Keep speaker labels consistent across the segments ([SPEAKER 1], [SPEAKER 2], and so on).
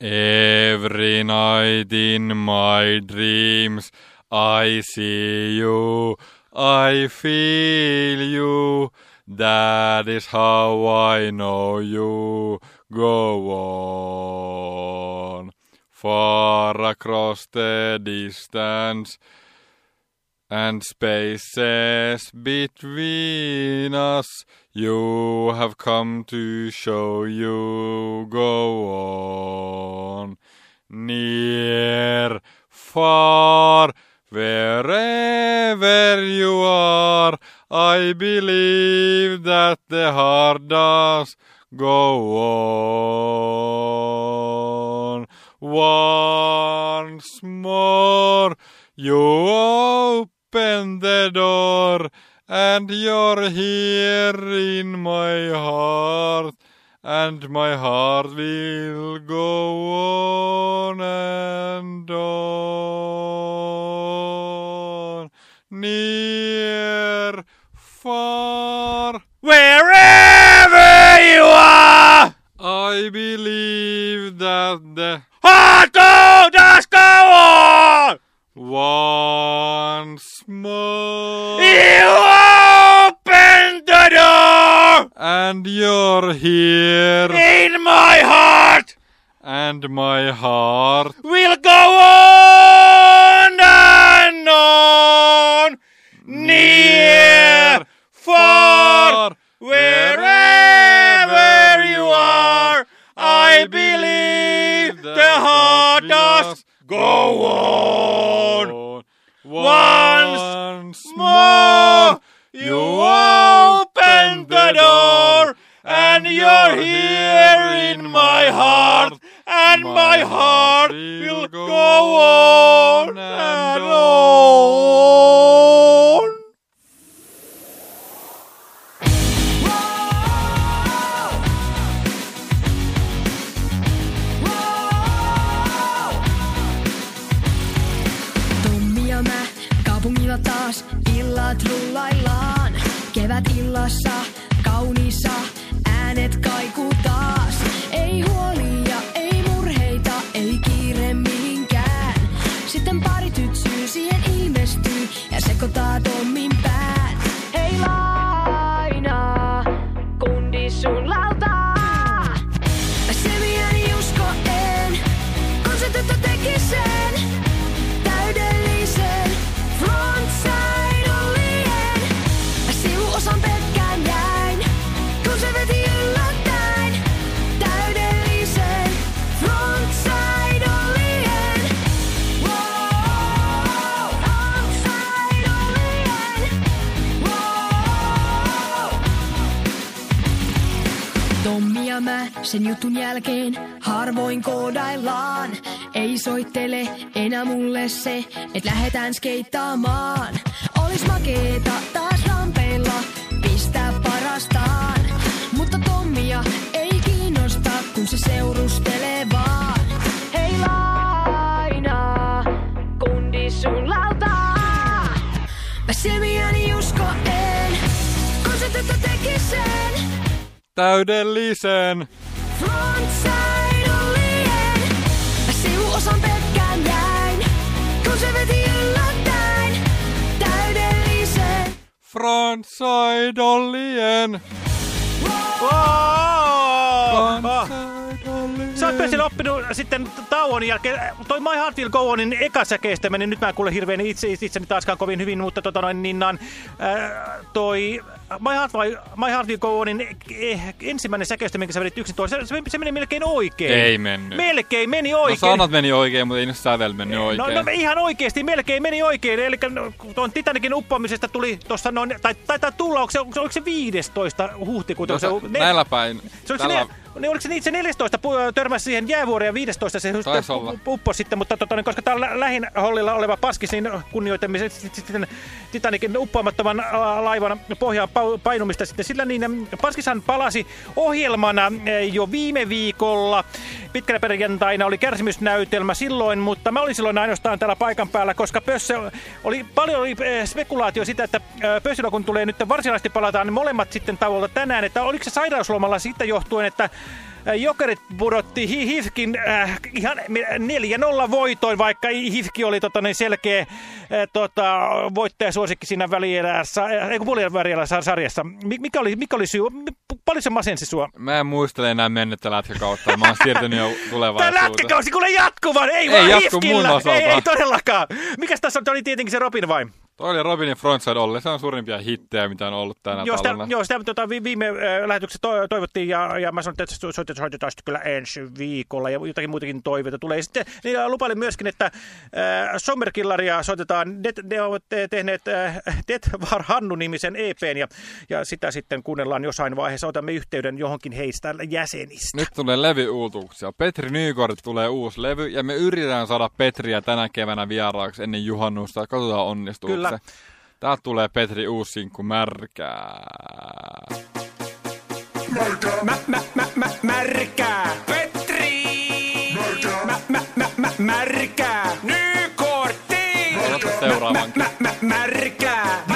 [SPEAKER 1] Every night in my dreams I see you, I feel you. That is how I know you. Go on. Far across the distance and spaces between us. You have come to show you go on. Near, far, wherever you are, I believe that the heart does go on. Once more, you open the door and you're here in my heart, and my heart will go on and on, near, far,
[SPEAKER 2] Wherever you are!
[SPEAKER 1] I believe that the
[SPEAKER 2] Heart does go on!
[SPEAKER 1] Once more,
[SPEAKER 2] You open the door
[SPEAKER 1] and you're here,
[SPEAKER 2] in my heart!
[SPEAKER 1] and my heart
[SPEAKER 2] Will go on and on! Near, far, wherever you are, I believe the heart does go on. Once more, you open the door, and you're here in my heart, and my heart will go on and on.
[SPEAKER 3] Tommi ja mä sen jutun jälkeen harvoin koodaillaan. Ei soittele enää mulle se, et lähetään skeittaamaan. Olis makeeta taas rampeilla pistää parastaan. Mutta Tommia
[SPEAKER 1] täydellisen.
[SPEAKER 3] Frontside ollien. Sivuosan pelkkään jäin, kun se veti yllättäen täydellisen.
[SPEAKER 1] Frontside Ollien.
[SPEAKER 2] Sä oot Pesillä oppinut sitten tauon jälkeen. Toi My Heart Will Go Onin ekasäkeistä meni. Nyt mä en kuule hirveän itse, itseni taaskaan kovin hyvin, mutta tota noin, niin ää, toi My Heart, vai, My Heart Will Go Onin eh, ensimmäinen säkeistö, minkä sä vedit yksin tuolla, se, se, se meni melkein oikein.
[SPEAKER 1] Ei mennyt.
[SPEAKER 2] Melkein meni
[SPEAKER 1] No
[SPEAKER 2] oikein.
[SPEAKER 1] sanat meni oikein, mutta ei nyt sävel mennyt
[SPEAKER 2] No,
[SPEAKER 1] oikein.
[SPEAKER 2] no ihan oikeesti, melkein meni oikein. Eli tuon Titanikin uppoamisesta tuli tuossa noin, tai taitaa tulla, onko se, oliko se 15. huhtikuuta?
[SPEAKER 1] No,
[SPEAKER 2] se,
[SPEAKER 1] se, näillä päin.
[SPEAKER 2] se oliko, se,
[SPEAKER 1] tällä,
[SPEAKER 2] ne, niin oliko se niin, se 14 pu- törmäsi siihen jäävuoreen ja 15 se
[SPEAKER 1] Taisi
[SPEAKER 2] sitten
[SPEAKER 1] olla.
[SPEAKER 2] upposi sitten, mutta tota, niin, koska tämä on lä- lähin hollilla oleva paskis, niin kunnioitamme sit- sitten Titanikin uppoamattoman laivan pohjaan painumista sitten sillä niin äm, paskishan palasi ohjelmana ä, jo viime viikolla. Pitkänä perjantaina oli kärsimysnäytelmä silloin, mutta mä olin silloin ainoastaan täällä paikan päällä, koska Pössö oli paljon oli äh, spekulaatio sitä, että äh, Pössillä kun tulee nyt varsinaisesti palataan, niin molemmat sitten tauolta tänään, että oliko se sairauslomalla siitä johtuen, että
[SPEAKER 4] Äh, Jokerit pudotti Hi- Hifkin äh, ihan 4-0 voitoin, vaikka Hifki oli tota, niin selkeä äh, tota, voittajasuosikki siinä välierässä, äh, ei kun sarjassa. Mi- Mikä oli, mikä oli syy? Paljon se masensi sua?
[SPEAKER 1] Mä en muistele enää mennyttä lätkäkautta. Mä oon siirtynyt jo
[SPEAKER 4] Tämä
[SPEAKER 1] tulevaisuuteen.
[SPEAKER 4] lätkäkausi kuule jatkuvan, ei,
[SPEAKER 1] Ei
[SPEAKER 4] vaan
[SPEAKER 1] jatku mun
[SPEAKER 4] Hifkillä.
[SPEAKER 1] osalta.
[SPEAKER 4] Ei, ei todellakaan. Mikäs tässä oli tietenkin se Robin vai?
[SPEAKER 1] Toi oli Robinin Frontside Olli. Se on suurimpia hittejä, mitä on ollut tänä
[SPEAKER 4] Joo, sitä,
[SPEAKER 1] talvena.
[SPEAKER 4] joo, sitä tota, vi- viime äh, lähetyksessä to, toivottiin ja, ja mä sanoin, että so- soitetaan, soitetaan sitten kyllä ensi viikolla ja jotakin muitakin toiveita tulee. Sitten niin lupailin myöskin, että äh, Sommerkillaria soitetaan, ne, ne ovat te- tehneet äh, Det var Hannu-nimisen EPn ja, ja sitä sitten kuunnellaan jossain vaiheessa. Otamme yhteyden johonkin heistä jäsenistä.
[SPEAKER 1] Nyt tulee levyuutuksia. Petri Nykort tulee uusi levy ja me yritetään saada Petriä tänä keväänä vieraaksi ennen juhannusta. Katsotaan onnistuuko
[SPEAKER 4] Kyllä.
[SPEAKER 1] Se. Täältä tulee Petri uusi sinkku märkää.
[SPEAKER 4] Mä, mä, mä, mä, märkää. Petri! Mä, mä, mä, mä, märkää. Nykortti!
[SPEAKER 1] Ota seuraavan.
[SPEAKER 4] Mä, mä, märkää.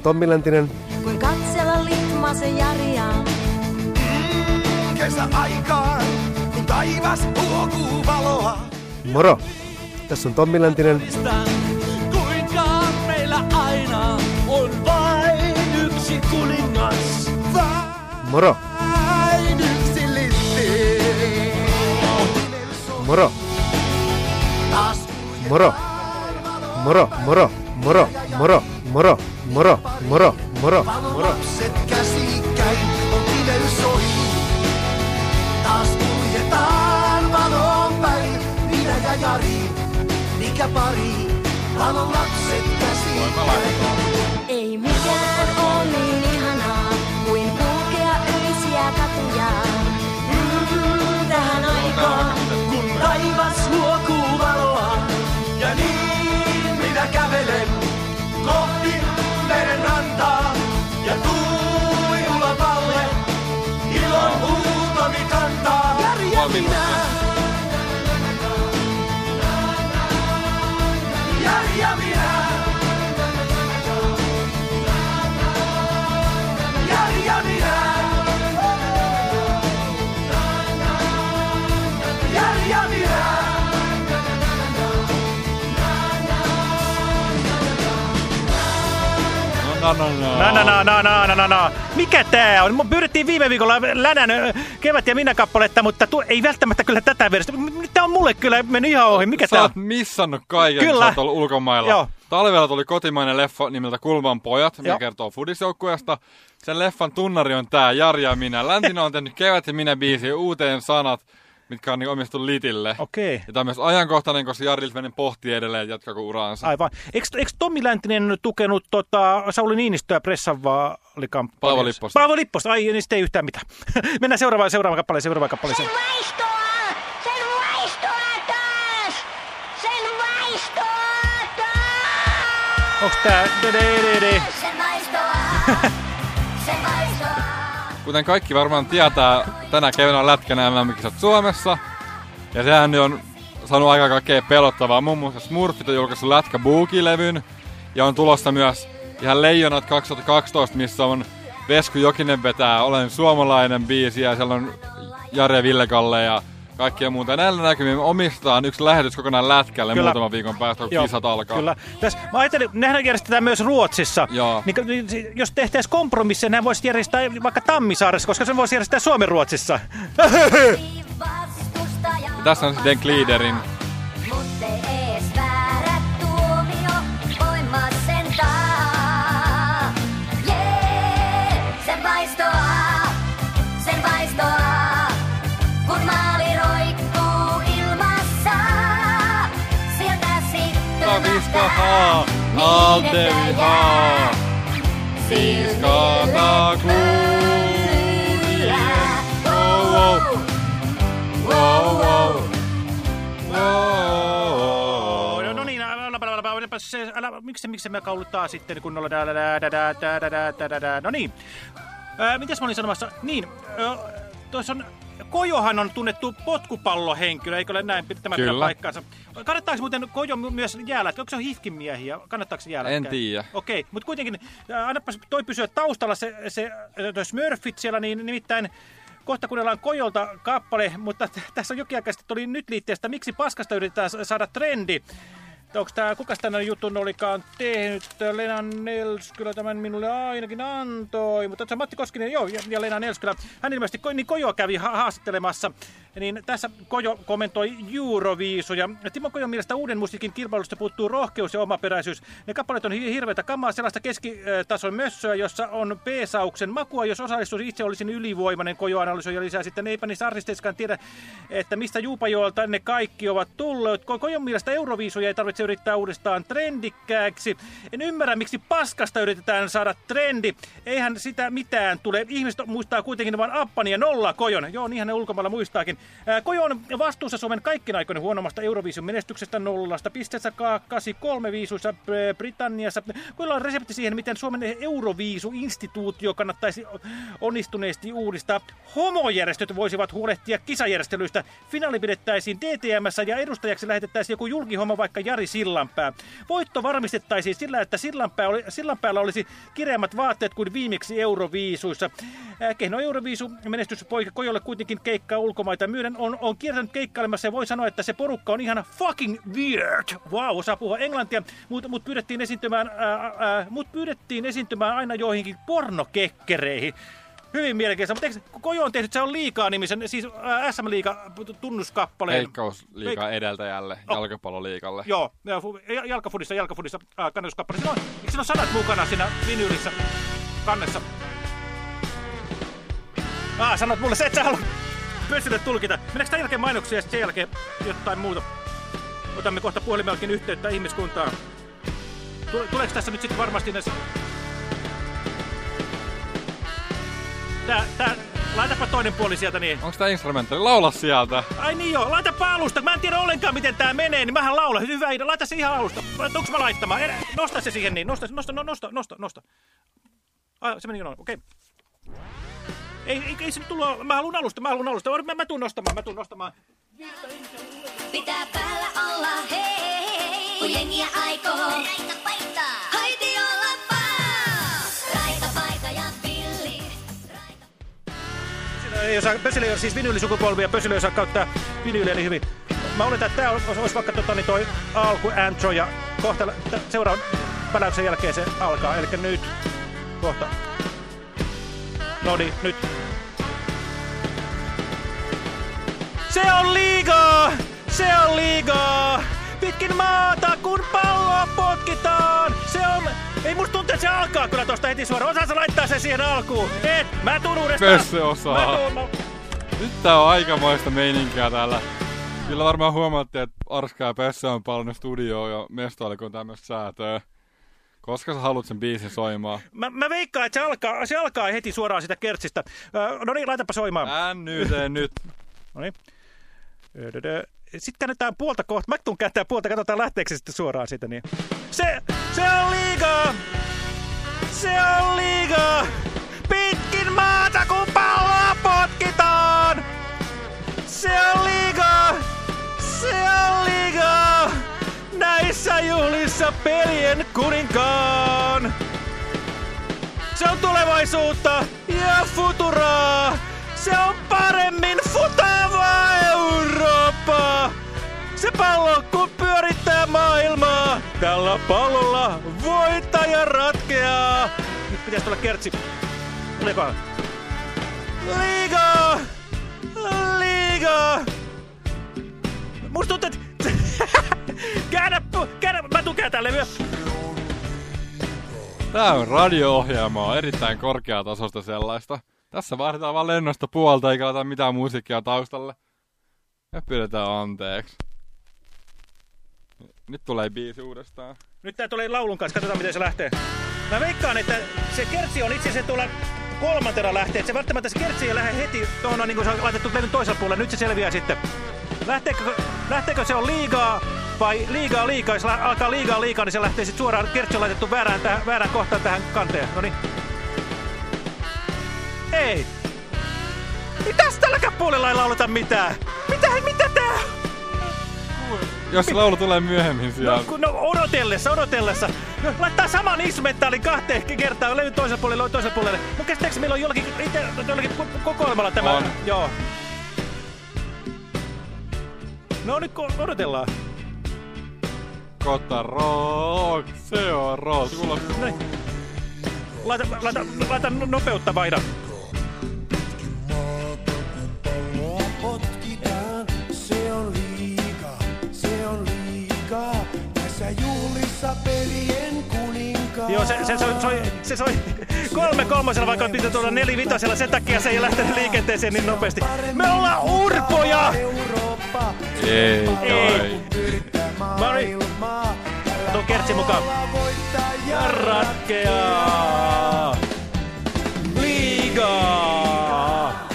[SPEAKER 4] On
[SPEAKER 5] Tommi Läntinen.
[SPEAKER 6] Kun katsella Litmasen Jariaan.
[SPEAKER 7] Kesäaikaan, kun taivas huokuu valoa.
[SPEAKER 5] Moro! Tässä on Tommi Läntinen.
[SPEAKER 7] Kuinka meillä aina on vain yksi kuningas.
[SPEAKER 5] Moro!
[SPEAKER 7] Vain yksi litti.
[SPEAKER 5] Moro!
[SPEAKER 7] Taas
[SPEAKER 5] Moro! Moro! Moro! Moro! Moro! Moro! Moro! Moro! Moro!
[SPEAKER 7] lapset käsikkäin, on pimeys ohi. Taas kuljetaan valon päin, minä ja Jari, mikä pari. Valon lapset käsikkäin.
[SPEAKER 6] Ei
[SPEAKER 1] Na, na, na.
[SPEAKER 2] Na, na, na, na, na, na, na, na. Mikä tää on? Pyydettiin viime viikolla Länän kevät ja minä kappaletta, mutta tu, ei välttämättä kyllä tätä versiota. Tää on mulle kyllä mennyt ihan ohi. Mikä
[SPEAKER 1] Sä
[SPEAKER 2] tää on?
[SPEAKER 1] missannut kaiken,
[SPEAKER 2] Kyllä.
[SPEAKER 1] sä oot ollut ulkomailla.
[SPEAKER 2] Joo.
[SPEAKER 1] Talvella tuli kotimainen leffa nimeltä Kulman pojat, mikä
[SPEAKER 2] Joo.
[SPEAKER 1] kertoo fudisjoukkueesta. Sen leffan tunnari on tää Jari ja minä. Läntinen on tehnyt Kevät ja minä biisiin uuteen sanat, mitkä on niin omistettu Litille.
[SPEAKER 2] Okei.
[SPEAKER 1] Ja tämä on myös ajankohtainen, koska Jari Litmanen pohtii edelleen, että jatkaako uraansa.
[SPEAKER 2] Aivan. Eikö, eikö Tommi Läntinen tukenut tota, Sauli Niinistöä pressavaalikampanjassa?
[SPEAKER 1] Paavo Lipposta.
[SPEAKER 2] Paavo Lipposta. Ai, niin sitten ei yhtään mitään. Mennään seuraavaan, seuraavaan kappaleeseen, seuraavaan kappaleeseen.
[SPEAKER 8] Sen vaistoa! Sen vaistoa taas! Sen vaistoa taas!
[SPEAKER 2] Onks tää...
[SPEAKER 8] Sen vaistoa!
[SPEAKER 1] Kuten kaikki varmaan tietää, tänä keväänä on lätkänä MM-kisat Suomessa. Ja sehän on saanut aika kaikkea pelottavaa. Muun muassa Smurfit on julkaissut Lätkä Boogie-levyn. Ja on tulossa myös ihan Leijonat 2012, missä on Vesku Jokinen vetää Olen suomalainen biisi ja siellä on Jare Villekalle ja kaikkia muuta. Ja näillä näkymin omistetaan yksi lähetys kokonaan Lätkälle
[SPEAKER 2] Kyllä.
[SPEAKER 1] muutaman viikon päästä, kun
[SPEAKER 2] Joo,
[SPEAKER 1] kisat alkaa.
[SPEAKER 2] Kyllä. Tässä, mä ajattelin, nehän järjestetään myös Ruotsissa.
[SPEAKER 1] Joo.
[SPEAKER 2] Niin, niin, jos tehtäisiin kompromisseja, nehän voisi järjestää vaikka Tammisaaressa, koska se voisi järjestää Suomen Ruotsissa.
[SPEAKER 8] Vastustaja,
[SPEAKER 1] Ja tässä on sitten Gliederin
[SPEAKER 8] ha, allt det
[SPEAKER 1] vi har. Vi skapar gloria. Oh, oh. Oh, oh.
[SPEAKER 2] No niin, älä, älä, miksi, miksi me kauluttaa sitten kunnolla? No niin, äh, mitäs mä olin sanomassa? Niin, äh, tuossa on Kojohan on tunnettu potkupallohenkilö, eikö ole näin? Tämä
[SPEAKER 1] Kyllä.
[SPEAKER 2] pitää paikkaansa. Kannattaako muuten Kojo my- myös jäälätkä? Onko se hifkin miehiä? Kannattaako se jäälätkä?
[SPEAKER 1] En tiedä.
[SPEAKER 2] Okei, mutta kuitenkin, ää, annapas toi pysyä taustalla se, se ää, toi Smurfit siellä, niin nimittäin Kohta kuunnellaan Kojolta kappale, mutta tässä on jokin aika sitten tuli nyt liitteestä, miksi paskasta yritetään sa- saada trendi. Onko tämä, kuka tänne jutun olikaan tehnyt? Lena Nelskylä tämän minulle ainakin antoi, mutta se Matti Koskinen, joo, ja, ja Lena Nelskylä. Hän ilmeisesti, niin Kojo kävi ha- haastattelemassa, niin tässä Kojo kommentoi Euroviisuja. Timo Kojon mielestä uuden musiikin kilpailusta puuttuu rohkeus ja omaperäisyys. Ne kappaleet on hi- hirveätä kamaa, sellaista keskitason mössöä, jossa on peesauksen makua. Jos osallistuisi itse olisin ylivoimainen, Kojo analysoi ja lisää sitten. Eipä niissä artisteissakaan tiedä, että mistä Juupajoelta ne kaikki ovat tulleet. Ko- Kojon mielestä Euroviisuja ei tarvitse yrittää uudestaan trendikkääksi. En ymmärrä, miksi paskasta yritetään saada trendi. Eihän sitä mitään tule. Ihmiset muistaa kuitenkin vain Appani ja nolla Kojon. Joo, niinhän ne ulkomailla muistaakin. Kojo on vastuussa Suomen kaikkien aikojen huonommasta Euroviisun menestyksestä nollasta. Pisteessä 83 viisuissa Britanniassa. Koilla on resepti siihen, miten Suomen Euroviisu-instituutio kannattaisi onnistuneesti uudistaa. Homojärjestöt voisivat huolehtia kisajärjestelyistä. Finaali pidettäisiin DTMssä ja edustajaksi lähetettäisiin joku julkihomma vaikka Jari Sillanpää. Voitto varmistettaisiin sillä, että Sillanpää oli, Sillanpäällä olisi kireämmät vaatteet kuin viimeksi Euroviisuissa. Kehno Euroviisu menestyspoika Kojolle kuitenkin keikkaa ulkomaita myöden on, on kiertänyt keikkailemassa ja voi sanoa, että se porukka on ihan fucking weird. Wow, osaa puhua englantia, mutta mut pyydettiin esiintymään, ää, ää, mut pyydettiin esiintymään aina joihinkin pornokekkereihin. Hyvin mielenkiintoista, mutta eikö Kojo on tehnyt, se on liikaa nimisen, siis SM-liiga tunnuskappaleen.
[SPEAKER 1] Veikkausliiga edeltäjälle,
[SPEAKER 2] Oh.
[SPEAKER 1] jalkapalloliikalle.
[SPEAKER 2] Joo, ja fu- ja- jalkafudissa, jalkafudissa äh, kannastuskappale. Siinä on, eikö siinä ole sanat mukana siinä vinyylissä kannessa? Ah, sanot mulle se, et sä halua pössille tulkita. Mennäänkö tämän jälkeen mainoksia ja sen jälkeen jotain muuta? Otamme kohta puhelimellakin yhteyttä ihmiskuntaan. Tule- Tuleeko tässä nyt sitten varmasti näissä... Tää, tää, laitapa toinen puoli sieltä niin.
[SPEAKER 1] Onko tää instrumentaali? Laula sieltä.
[SPEAKER 2] Ai niin joo, laitapa alusta. Mä en tiedä ollenkaan, miten tää menee, niin mähän laulan. Hyvä idea, laita se ihan alusta. Onks mä laittamaan? Erä, nosta se siihen niin, nosta, nosta, no, nosta, nosta, nosta. Ai, se meni jo noin, okei. Ei, ei, ei se tullut, mä haluun alusta, mä haluun alusta. Mä, mä tuun nostamaan, mä tuun nostamaan.
[SPEAKER 8] Pitää päällä olla hei, kun jengiä aikoo. Raita paita. Haiti olla vaan. Raita paita ja pilli.
[SPEAKER 2] Ei osaa, Pösili on siis vinyylisukupolvi ja Pösili osaa käyttää vinyyliä niin hyvin. Mä oletan, että tää olisi vaikka tota, niin toi alku intro ja kohta seuraavan päläyksen jälkeen se alkaa. Eli nyt Kohta. No niin, nyt. Se on liigaa! Se on liigaa! Pitkin maata, kun palloa potkitaan! Se on... Ei musta tuntuu, että se alkaa kyllä tosta heti suoraan. Osaatko laittaa sen siihen alkuun? Et! Mä tuun uudestaan!
[SPEAKER 1] Pössö osaa.
[SPEAKER 2] Mä tuun.
[SPEAKER 1] Nyt tää on aikamoista meininkiä täällä. Kyllä varmaan huomattiin, että Arska ja Pössö on palannut studioon ja mestoille, kun tämmöistä säätöä. Koska sä haluat sen biisin soimaan?
[SPEAKER 2] Mä, mä veikkaan, että se alkaa, se alkaa heti suoraan sitä kertsistä. Öö, no niin, laitapa soimaan.
[SPEAKER 1] Än nyt, nyt.
[SPEAKER 2] No niin. Sitten käännetään puolta kohta. Mä tuun kääntää puolta, katsotaan lähteekö se sitten suoraan siitä. Niin. Se, se on liigaa! Se on liigaa! Pitkin maata, kun palloa potkitaan! Se on liigaa! Se on liigaa! Näissä juhlissa pelien kuninkaan! Se on tulevaisuutta ja futuraa! Se on paremmin futavaa Eurooppaa! Se pallo kun pyörittää maailmaa, tällä pallolla voittaja ratkeaa! Nyt pitäisi tulla kertsi. Tuleekohan? Liigaa! Liigaa! Musta tuntuu, että... käännä, käännä, mä tuun kääntää levyä.
[SPEAKER 1] Tää on radio-ohjelmaa, erittäin korkeatasosta sellaista. Tässä vaihdetaan vaan lennosta puolta, eikä laita mitään musiikkia taustalle. Ja pyydetään anteeksi. Nyt tulee biisi uudestaan.
[SPEAKER 2] Nyt tää tulee laulun kanssa, katsotaan miten se lähtee. Mä veikkaan, että se kertsi on itse asiassa tuolla kolmantena lähtee. Se välttämättä se kertsi ei lähde heti tuohon, niin kuin se on laitettu levyn toisella puolella. Nyt se selviää sitten. Lähteekö, lähteekö se on liigaa vai liigaa liikaa? Jos alkaa liigaa liikaa, niin se lähtee sitten suoraan. Kertsi on laitettu väärään, tähän, väärään kohtaan tähän kanteen. No niin. Ei. Ei tästä tälläkään puolella ei lauleta mitään. Mitä, mitä tää?
[SPEAKER 1] Jos se laulu tulee myöhemmin siellä.
[SPEAKER 2] No, kun, no odotellessa, odotellessa. No, laittaa saman instrumentaalin kahteen kertaan levyn toiselle puolelle, toiselle puolelle. Mun käsittääkseni meillä on jollakin, itse, jollakin ko- kokoelmalla tämä.
[SPEAKER 1] On.
[SPEAKER 2] Joo. No nyt odotellaan.
[SPEAKER 1] Kota rock, se on rock.
[SPEAKER 2] Laita, laita, laita no- nopeutta vaihda.
[SPEAKER 7] Se,
[SPEAKER 2] soi, soi, se soi kolme kolmosella, vaikka pitää tulla nelivitosella. Sen takia se ei lähtenyt liikenteeseen niin nopeasti. Me ollaan urpoja!
[SPEAKER 1] Ei
[SPEAKER 2] Ei. Mari. Tuon kertsi mukaan.
[SPEAKER 7] Voittaja
[SPEAKER 2] ratkeaa. Liigaa.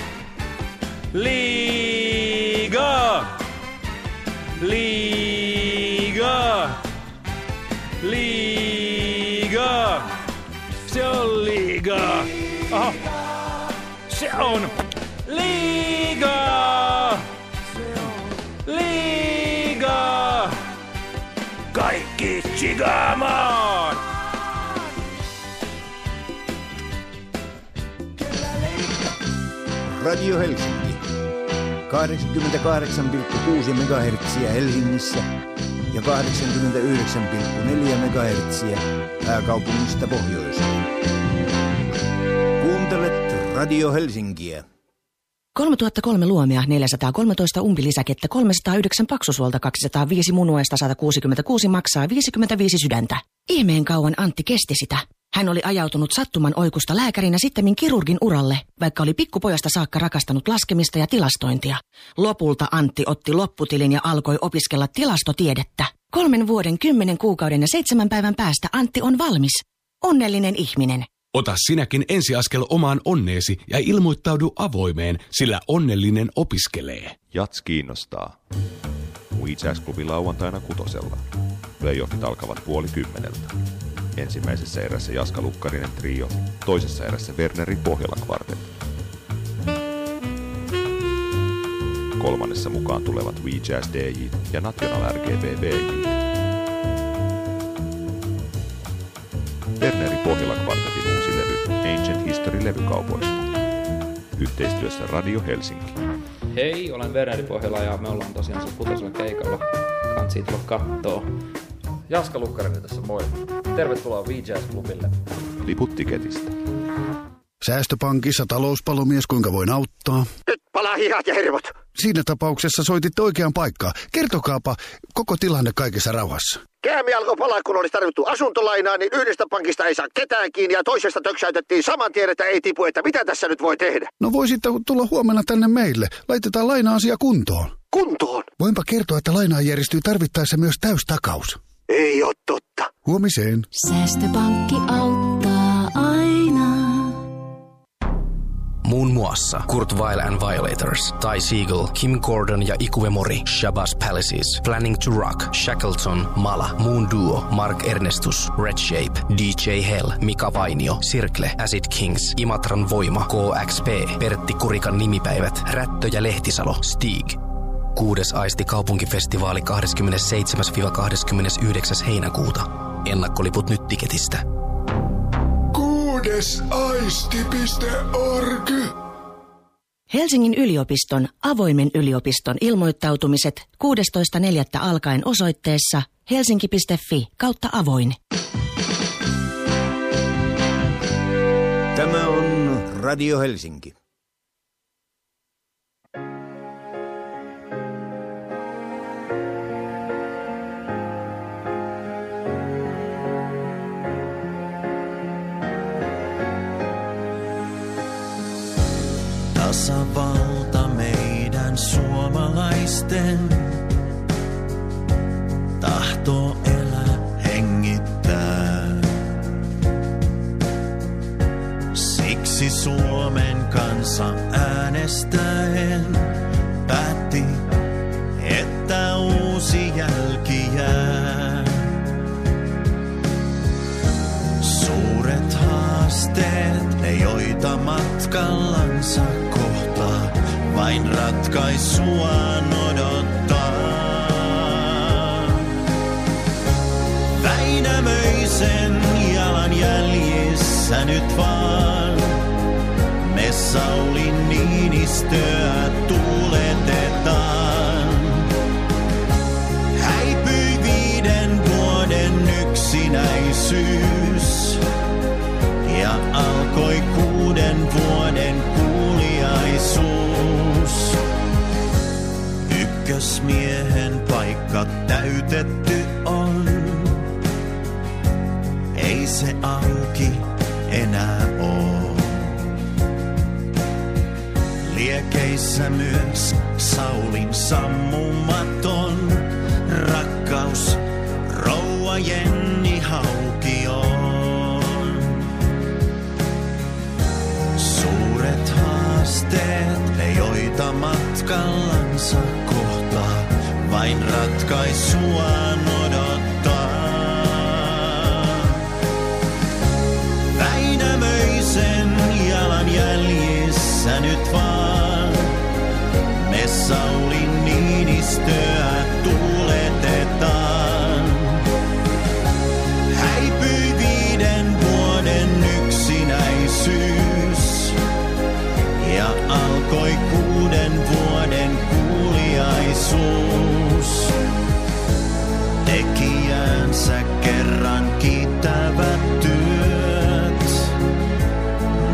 [SPEAKER 2] Liigaa. Se on liigaa. Liigaa. Kaikki Chigamaan!
[SPEAKER 9] Radio Helsinki. 88,6 MHz Helsingissä ja 89,4 MHz pääkaupungista pohjoiseen. Radio Helsinkiä.
[SPEAKER 10] 3003 luomia, 413 umpilisäkettä, 309 paksusuolta, 205 munuaista, 166 maksaa, 55 sydäntä. Ihmeen kauan Antti kesti sitä. Hän oli ajautunut sattuman oikusta lääkärinä sittemmin kirurgin uralle, vaikka oli pikkupojasta saakka rakastanut laskemista ja tilastointia. Lopulta Antti otti lopputilin ja alkoi opiskella tilastotiedettä. Kolmen vuoden, kymmenen kuukauden ja seitsemän päivän päästä Antti on valmis. Onnellinen ihminen.
[SPEAKER 11] Ota sinäkin ensiaskel omaan onneesi ja ilmoittaudu avoimeen, sillä onnellinen opiskelee.
[SPEAKER 12] Jats kiinnostaa. WeJazz-klubi lauantaina kutosella. Playoffit alkavat puoli kymmeneltä. Ensimmäisessä erässä Jaska Lukkarinen trio, toisessa erässä Werneri Pohjola kvartetti. Kolmannessa mukaan tulevat WeJazz DJ ja National RGB BJ. Werneri levykaupoista. Yhteistyössä Radio Helsinki.
[SPEAKER 13] Hei, olen Verneri Pohjola ja me ollaan tosiaan se kutosella keikalla. Kansi tulla kattoo.
[SPEAKER 14] Jaska Lukkarinen tässä moi. Tervetuloa VJazz-klubille.
[SPEAKER 12] Liput tiketistä.
[SPEAKER 14] Säästöpankissa talouspalomies, kuinka voin auttaa?
[SPEAKER 15] Nyt palaa hihat ja hermot.
[SPEAKER 14] Siinä tapauksessa soititte oikeaan paikkaan. Kertokaapa koko tilanne kaikessa rauhassa.
[SPEAKER 15] Käämi alkoi palaa, kun olisi tarvittu asuntolainaa, niin yhdestä pankista ei saa ketään kiinni ja toisesta töksäytettiin saman tien, että ei tipu, että mitä tässä nyt voi tehdä.
[SPEAKER 14] No voisitte tulla huomenna tänne meille. Laitetaan laina-asia kuntoon.
[SPEAKER 15] Kuntoon?
[SPEAKER 14] Voinpa kertoa, että lainaan järjestyy tarvittaessa myös täystakaus.
[SPEAKER 15] Ei ole totta.
[SPEAKER 14] Huomiseen.
[SPEAKER 16] Säästöpankki auttaa
[SPEAKER 17] Muun muassa Kurt Weill and Violators, Ty Siegel, Kim Gordon ja Ikue Mori, Shabazz Palaces, Planning to Rock, Shackleton, Mala, Moon Duo, Mark Ernestus, Red Shape, DJ Hell, Mika Vainio, Sirkle, Acid Kings, Imatran Voima, KXP, Pertti Kurikan nimipäivät, Rättö ja Lehtisalo, Stig. Kuudes aisti kaupunkifestivaali 27-29. heinäkuuta. Ennakkoliput nyt tiketistä.
[SPEAKER 14] Kuudesaisti.org
[SPEAKER 10] Helsingin yliopiston avoimen yliopiston ilmoittautumiset 16.4. alkaen osoitteessa helsinki.fi kautta avoin.
[SPEAKER 9] Tämä on Radio Helsinki.
[SPEAKER 18] Tasavalta meidän suomalaisten tahto elää hengittää. Siksi Suomen kansa äänestäen päätti, että uusi jälki jää. Haasteet, ne joita matkallansa kohtaa, vain ratkaisua odottaa. Väinämöisen jalan jäljissä nyt vaan, me Sauli Niinistöä tuuletetaan. Häipyi viiden yksinäisyys ja alkoi kuuden vuoden kuuliaisuus. Ykkösmiehen paikka täytetty on, ei se auki enää oo. Liekeissä myös Saulin sammumaton rakkaus rouva Jenni Hauki haasteet, ne joita matkallansa kohtaa, vain ratkaisua odottaa. Väinämöisen jalan jäljissä nyt vaan, me Sauli Niinistöä alkoi kuuden vuoden kuuliaisuus. Tekijänsä kerran kiittävät työt.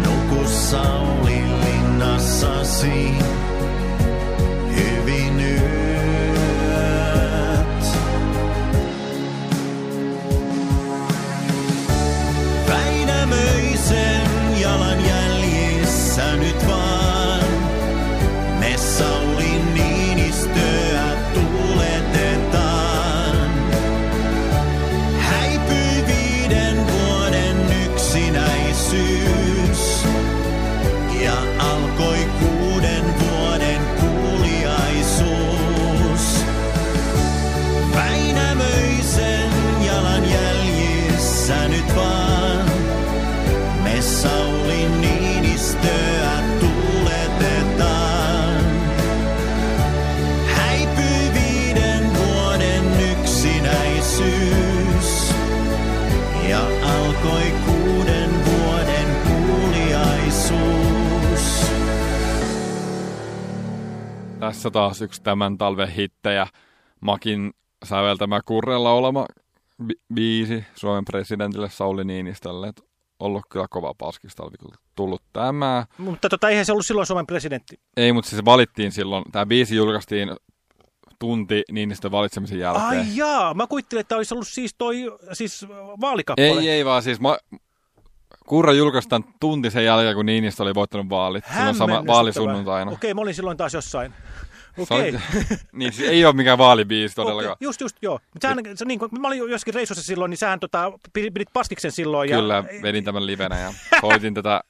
[SPEAKER 18] Nuku Sauli linnassasi Sauli Niinistöä tuuletetaan. Häipyi viiden vuoden yksinäisyys ja alkoi kuuden vuoden kuuliaisuus.
[SPEAKER 1] Tässä taas yksi tämän talven hittejä. Makin säveltämä kurrella olema bi- biisi Suomen presidentille Sauli Niinistölle. Ollut kyllä kova paskistalvi, kun tullut tämä.
[SPEAKER 2] Mutta tota, eihän se ollut silloin Suomen presidentti.
[SPEAKER 1] Ei, mutta siis valittiin silloin, tämä biisi julkaistiin tunti Niinistön valitsemisen jälkeen.
[SPEAKER 2] Ai jaa, mä kuvittelin, että olisi ollut siis toi siis vaalikappale.
[SPEAKER 1] Ei, ei vaan siis ma- Kurra julkaistaan tunti sen jälkeen, kun Niinistö oli voittanut vaalit. Silloin sama vaalisunnuntaina.
[SPEAKER 2] Okei, mä olin silloin taas jossain. Okei.
[SPEAKER 1] oli- niin, siis ei ole mikään vaalibiisi todellakaan.
[SPEAKER 2] Okei, just, just, joo. Mutta Sähän, se, niin, kun mä olin jossakin reissussa silloin, niin sähän tota, pidit, pidit paskiksen silloin. Ja,
[SPEAKER 1] Kyllä, vedin tämän livenä ja hoitin tätä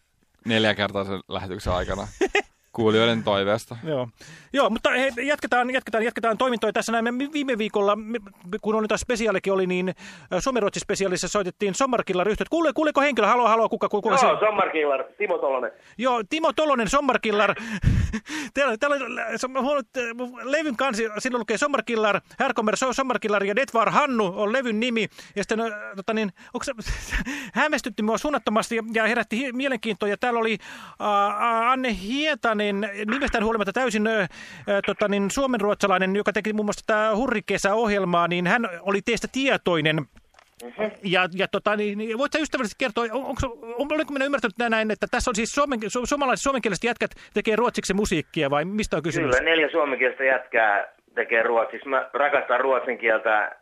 [SPEAKER 1] neljä kertaa sen lähetyksen aikana kuulijoiden toiveesta.
[SPEAKER 2] Joo. Joo, mutta hei, jatketaan, jatketaan, jatketaan toimintoja tässä näin. Me viime viikolla, me- kun oli taas spesiaalikin oli, niin Suomen spesiaalissa soitettiin Sommarkilla ryhtyt. Kuule, kuuleeko henkilö? Haluaa, haluaa, kuka, kuka, kuka
[SPEAKER 19] Joo, Sommarkillar, Timo Tolonen.
[SPEAKER 2] Joo, Timo Tolonen, Sommarkillar. Täällä, täällä on mä huomaan, että levyn kansi, silloin lukee Sommarkillar, Härkomer, So- Sommarkillar ja Detvar Hannu on levyn nimi. Ja sitten, tota niin, onko hämmästytti mua suunnattomasti ja- ja herätti mielenkiintoa. Ja täällä oli uh, Anne Hietanen, nimestään huolimatta täysin uh, tota niin, suomenruotsalainen, joka teki muun muassa tätä Hurrikesä-ohjelmaa, niin hän oli teistä tietoinen. Ja, ja tota, niin, niin, voitko sä ystävällisesti kertoa, on, onko, on, olenko minä ymmärtänyt näin, että tässä on siis suomen, su, suomalaiset suomenkieliset jätkät tekee ruotsiksi musiikkia vai mistä on kysymys?
[SPEAKER 19] Kyllä, neljä suomenkielistä jätkää tekee ruotsiksi. Mä rakastan ruotsin kieltä.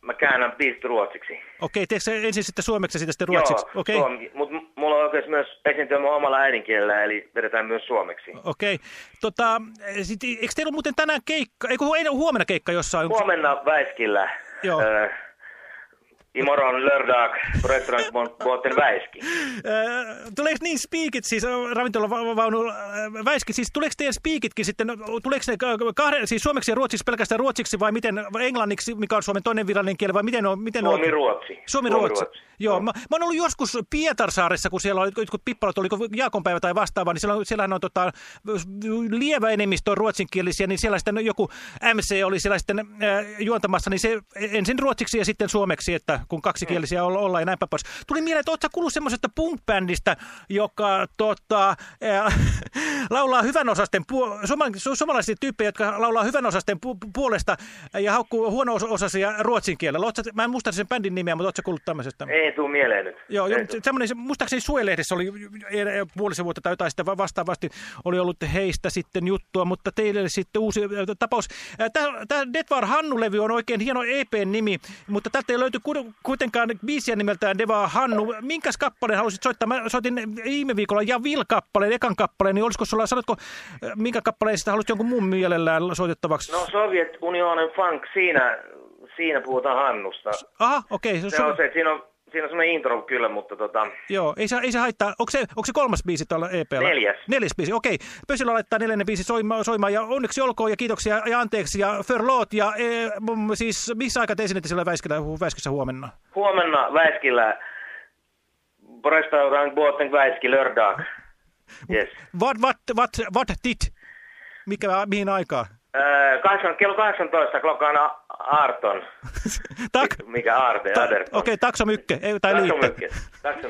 [SPEAKER 19] Mä käännän biisit ruotsiksi.
[SPEAKER 2] Okei, teekö se ensin sitten suomeksi ja sitten, ruotsiksi?
[SPEAKER 19] Joo,
[SPEAKER 2] Okei,
[SPEAKER 19] suomi. Mutta mulla on oikeus myös esiintyä mun omalla äidinkielellä, eli vedetään myös suomeksi.
[SPEAKER 2] okei. Tota, sit, eikö teillä ole muuten tänään keikka, eikö ei, huomenna keikka jossain?
[SPEAKER 19] Huomenna Väiskillä.
[SPEAKER 2] Joo.
[SPEAKER 19] Äh, imorgon lördag på restaurantbåten Väiski.
[SPEAKER 2] Äh, tuleeko niin spiikit siis ravintolavaunu äh, väiski, siis tuleeko teidän spiikitkin sitten, tuleeko ne ka- kahden, siis suomeksi ja ruotsiksi pelkästään ruotsiksi vai miten, englanniksi, mikä on Suomen toinen virallinen kieli vai miten on? Miten on?
[SPEAKER 19] Suomi-ruotsi.
[SPEAKER 2] Suomi-ruotsi.
[SPEAKER 19] Suomi-ruotsi.
[SPEAKER 2] Joo, mä, mä oon ollut joskus Pietarsaaressa, kun siellä oli jotkut pippalot, oliko Jaakonpäivä tai vastaava, niin siellä, on- siellähän on tota, lievä enemmistö on ruotsinkielisiä, niin siellä sitten joku MC oli siellä sitten äh, juontamassa, niin se ensin ruotsiksi ja sitten suomeksi, että kun kaksikielisiä olla, ollaan ja näin pois. Tuli mieleen, että ootko kuullut semmoisesta punk-bändistä, joka tota, äh, laulaa suomal- su- suomalaisia tyyppejä, jotka laulaa hyvänosasten pu- puolesta ja haukkuu huono-osaisia ruotsin kielellä. Ootko mä en muista sen bändin nimeä, mutta ootko kuullut tämmöisestä?
[SPEAKER 19] Ei tuu mieleen nyt.
[SPEAKER 2] Joo, mutta semmoinen, se- muistaakseni Suojelehdessä oli puolisen vuotta tai jotain sitä va- vastaavasti oli ollut heistä sitten juttua, mutta teille sitten uusi tapaus. Tämä Detvar Hannu-levy on oikein hieno EP-nimi, mutta täältä ei löyty kuitenkaan biisiä nimeltään Deva Hannu. Minkäs kappaleen halusit soittaa? Mä soitin viime viikolla ja Vil-kappaleen, ekan kappaleen, niin olisiko sulla, sanotko, äh, minkä kappaleen sitä haluat jonkun muun mielellään soitettavaksi?
[SPEAKER 19] No Soviet Unionin Funk, siinä, siinä puhutaan Hannusta.
[SPEAKER 2] Aha, okei.
[SPEAKER 19] Se on se, että siinä on, siinä on semmoinen intro kyllä, mutta tota,
[SPEAKER 2] Joo, ei se, ei se haittaa. Onko se, onko se kolmas biisi tuolla EPllä?
[SPEAKER 19] Neljäs.
[SPEAKER 2] Neljäs biisi, okei. Pösillä laittaa neljännen biisi soimaan, soimaan ja onneksi olkoon ja kiitoksia ja anteeksi ja förlåt ja e, mm, siis missä aikaa te esiinnytte siellä Väiskillä, Väiskyssä huomenna?
[SPEAKER 19] huomenna Väiskillä på restaurantbåten Väiski lördag. Yes.
[SPEAKER 2] What, what, what, what did? Mikä, mihin aikaan?
[SPEAKER 19] Äh, kahdeksan, kello 18 klockan 18.
[SPEAKER 2] Tak.
[SPEAKER 19] Mikä Arte,
[SPEAKER 2] Ta-. Okei, okay, taksomykke, ei, tai liitte.
[SPEAKER 19] mycket. Tack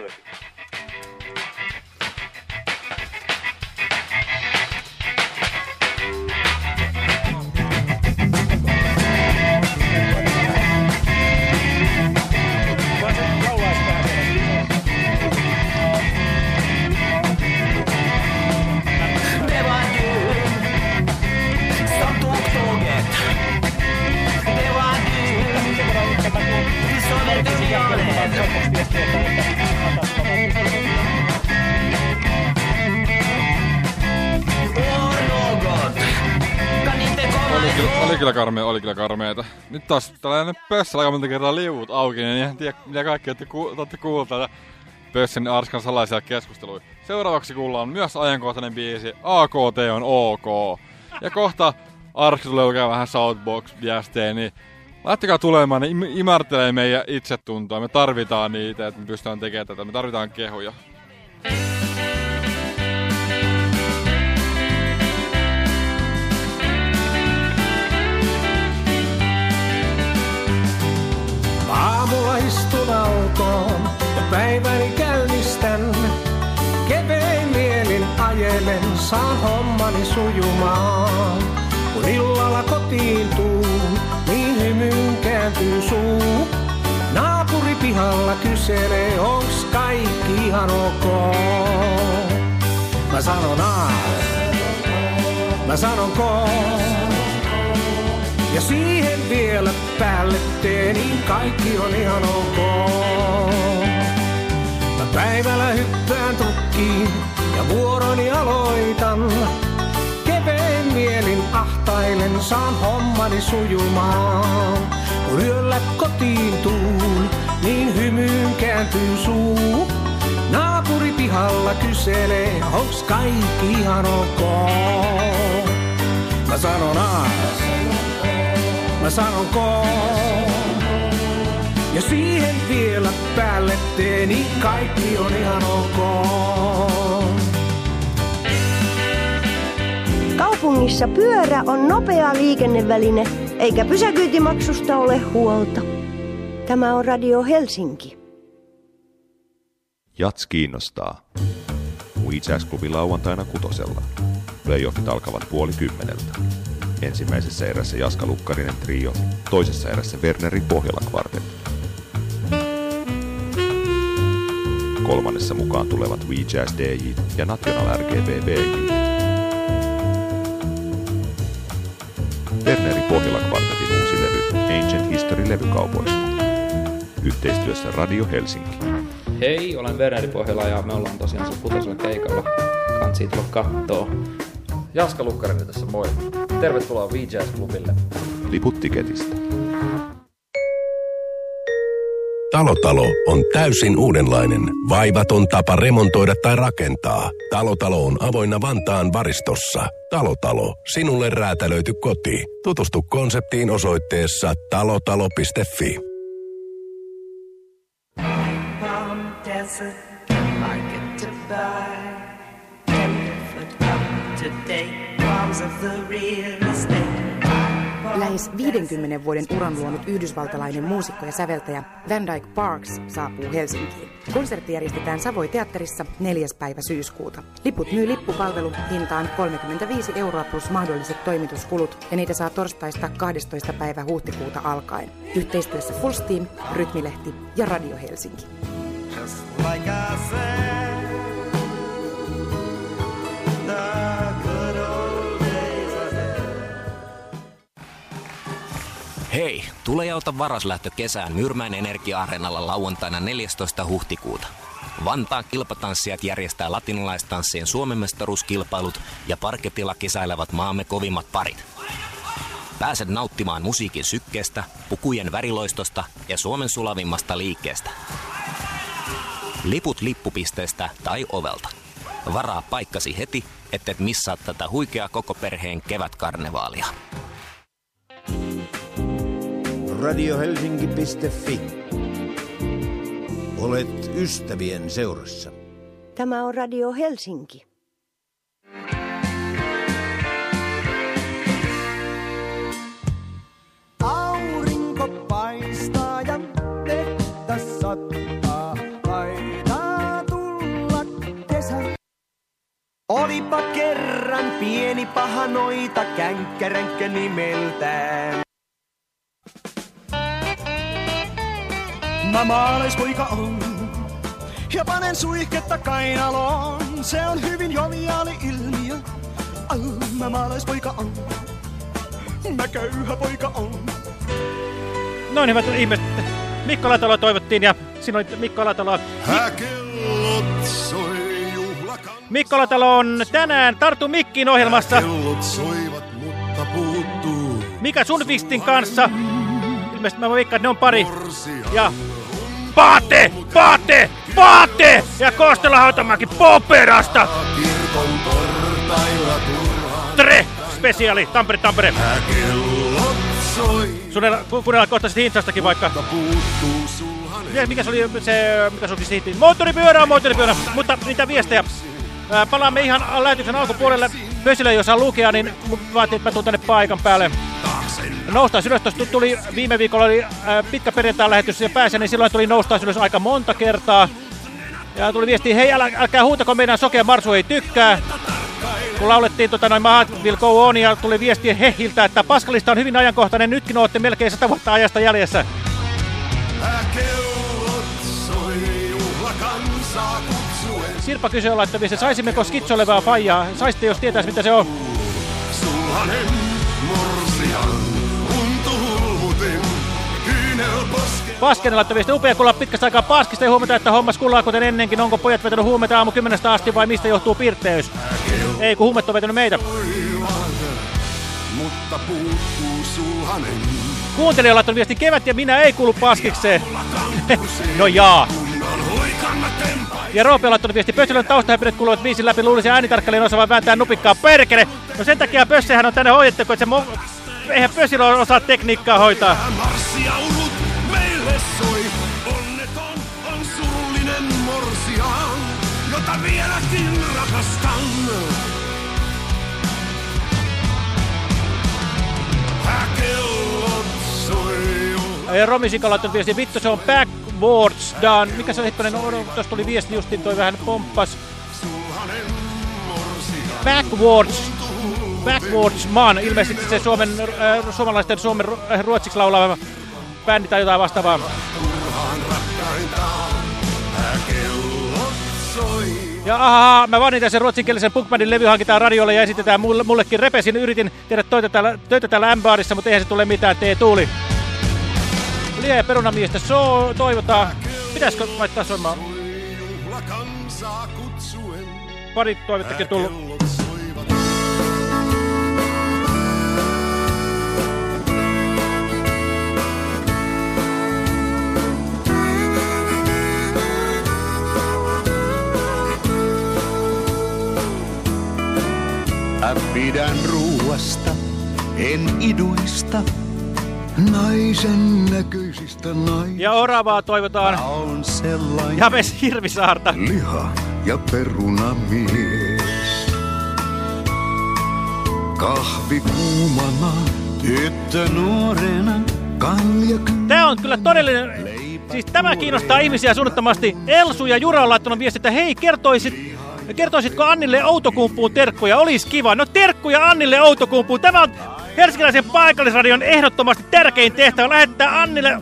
[SPEAKER 1] Oli kyllä, karmea, oli kyllä karmeeta. Nyt taas tällainen pössä aika monta kertaa liuvut auki, niin en tiedä mitä kaikkea olette, ku, olette kuullut pössin arskan salaisia keskusteluja. Seuraavaksi kuullaan myös ajankohtainen biisi AKT on OK. Ja kohta Arska tulee lukea vähän Southbox-viestejä, niin laittakaa tulemaan, niin im- imartelee meidän itsetuntoa. Me tarvitaan niitä, että me pystytään tekemään tätä. Me tarvitaan kehuja.
[SPEAKER 20] Aamulla istun autoon ja päiväni käynnistän. Kevein mielin ajelen, saan hommani sujumaan. Kun illalla kotiin tuun, niin hymyyn kääntyy suu. Naapuri pihalla kyselee, onks kaikki ihan ok. Mä sanon A, mä sanon K. Ja siihen vielä päälle teen, niin kaikki on ihan ok. Mä päivällä hyppään tukkiin ja vuoroni aloitan. Mielin ahtailen, saan hommani sujumaan. Kun yöllä kotiin tuun, niin hymyyn kääntyy suu. Naapuri pihalla kyselee, onks kaikki ihan ok. Mä sanon A, mä sanon K. Ja siihen vielä päälle teen, niin kaikki on ihan ok.
[SPEAKER 21] Kaupungissa pyörä on nopea liikenneväline, eikä pysäköintimaksusta ole huolta. Tämä on Radio Helsinki.
[SPEAKER 12] Jats kiinnostaa. WeJazz-klubi lauantaina kutosella. Playoffit alkavat puoli kymmeneltä. Ensimmäisessä erässä Jaska Lukkarinen trio, toisessa erässä Werneri Pohjola kvartetti. Kolmannessa mukaan tulevat We Jazz DJ ja National RGB Werneri Pohjola kvartetin uusi levy Ancient History levykaupoista. Yhteistyössä Radio Helsinki.
[SPEAKER 13] Hei, olen Werneri Pohjola ja me ollaan tosiaan se kutosella keikalla. Kansi tulla kattoo.
[SPEAKER 22] Jaska Lukkarinen tässä moi. Tervetuloa VJazz-klubille.
[SPEAKER 12] Liput tiketistä.
[SPEAKER 23] Talotalo on täysin uudenlainen, vaivaton tapa remontoida tai rakentaa. Talotalo on avoinna Vantaan varistossa. Talotalo, sinulle räätälöity koti. Tutustu konseptiin osoitteessa talotalo.fi.
[SPEAKER 18] Palm Desert market to buy. Tenderfoot up to date palms of the.
[SPEAKER 24] Lähes 50 vuoden uran luonut yhdysvaltalainen muusikko ja säveltäjä Van Dyke Parks saapuu Helsinkiin. Konsertti järjestetään Savoi teatterissa 4. päivä syyskuuta. Liput myy lippupalvelu hintaan 35 euroa plus mahdolliset toimituskulut ja niitä saa torstaista 12. päivä huhtikuuta alkaen. Yhteistyössä Full Steam, Rytmilehti ja Radio Helsinki.
[SPEAKER 18] Just like I said,
[SPEAKER 25] Hei, tule ja ota varaslähtö kesään Myyrmäen Energia-areenalla lauantaina 14. huhtikuuta. Vantaan kilpatanssijat järjestää latinalaistanssien Suomen mestaruuskilpailut ja parketilla kisailevat maamme kovimmat parit. Pääset nauttimaan musiikin sykkeestä, pukujen väriloistosta ja Suomen sulavimmasta liikkeestä. Liput lippupisteestä tai ovelta. Varaa paikkasi heti, ettet missaa tätä huikeaa koko perheen kevätkarnevaalia.
[SPEAKER 9] Radiohelsinki.fi. Olet ystävien seurassa.
[SPEAKER 21] Tämä on Radio Helsinki.
[SPEAKER 7] Aurinko paistaa ja vettä sattaa. Taitaa tulla kesä. Olipa kerran pieni paha noita känkkäränkkä nimeltään. Mä maalaispoika on ja panen suihketta kainaloon. Se on hyvin joviaali ilmiö. Ai, mä maalaispoika on. Mä köyhä poika on.
[SPEAKER 2] Noin hyvät ihmiset. Mikko Alatalo toivottiin ja siinä oli Mikko Alatalo.
[SPEAKER 7] Häkellot soi.
[SPEAKER 2] Mikko Alatalo on tänään Tartu Mikkiin ohjelmassa.
[SPEAKER 7] Kellot soivat, mutta puuttuu.
[SPEAKER 2] Mika Sundqvistin kanssa. Ilmeisesti mä veikkaan, että ne on pari. Ja Paate! Paate! Paate! Ja Kostela Hautamäki Poperasta! Tre! Spesiaali, Tampere, Tampere. Sunella, ku- kuunnellaan kohta sitten Hintsastakin vaikka. Ja mikä se oli se, mikä sulki hitti? Moottoripyörä on moottoripyörä, mutta niitä viestejä. Palaamme ihan lähetyksen alkupuolelle. Pösilö, jos saa lukea, niin vaatii, että mä tuun tänne paikan päälle. Noustaan ylös, tuossa tuli viime viikolla oli ää, pitkä perjantai lähetys ja päässä, niin silloin tuli noustaan ylös aika monta kertaa. Ja tuli viesti, hei älä, älkää huutako meidän sokea Marsu ei tykkää. Kun laulettiin tota, noin Mahat Will Go On ja tuli viestiä hehiltä, että Paskalista on hyvin ajankohtainen, nytkin olette melkein 100 vuotta ajasta jäljessä. Sirpa kysyy laittavissa, saisimmeko skitsolevaa faijaa? Saisitte, jos tietäisi, mitä se on.
[SPEAKER 26] Sulhanen morsian, untu hulmutin, kyynel poske.
[SPEAKER 2] Upea kuulla pitkästä aikaa paskista ja huomata, että hommas kullaa kuten ennenkin. Onko pojat vetänyt huumeita aamu kymmenestä asti vai mistä johtuu pirteys? Ei, kun huumet on vetänyt meitä.
[SPEAKER 26] Mutta puuttuu sulhanen.
[SPEAKER 2] Kuuntelija on laittanut viesti kevät ja minä ei kuulu paskikseen. no jaa. Ja Roope on laittanut viesti, Pössilön taustahäpynet kuuluvat viisin läpi, luulisi äänitarkkailijan osaavan vääntää nupikkaa perkele. No sen takia Pössehän on tänne hoidettu, että se mo- eihän Pössilö osaa tekniikkaa hoitaa.
[SPEAKER 26] Jota vieläkin rakastan. Häkellot soi.
[SPEAKER 2] Ja Romisika on viesti, vittu se on backwards done. Mikä se on hetkonen, tuossa tuli viesti justin, toi vähän pomppas. Backwards, backwards man, ilmeisesti se Suomen, äh, suomalaisten Suomen äh, ruotsiksi laulava bändi tai jotain vastaavaa. Ja ahaa, mä vanin sen ruotsinkielisen punkbandin levy hankitaan radiolle ja esitetään mulle, mullekin repesin. Yritin tehdä töitä täällä, töitä täällä M-baarissa, mutta eihän se tule mitään, tee tuuli. Lie perunamiestä so, toivotaan. Pitäisikö laittaa soimaan? Pari toivottakin tullut.
[SPEAKER 27] Mä pidän ruuasta, en iduista, naisen näköisistä naisista.
[SPEAKER 2] Ja oravaa toivotaan.
[SPEAKER 27] on sellainen
[SPEAKER 2] Ja ves hirvisaarta.
[SPEAKER 27] liha ja perunamies. Kahvi kuumana, tyttö nuorena, kalja
[SPEAKER 2] Tää on kyllä todellinen... Siis tämä kiinnostaa ihmisiä suunnattomasti. Elsu ja Jura on laittanut viesti, että hei, kertoisit, kertoisitko Annille Outokumpuun terkkuja? Olis kiva. No terkkuja Annille Outokumpuun. Tämä on Helsinkiläisen paikallisradion ehdottomasti tärkein tehtävä. Lähettää Annille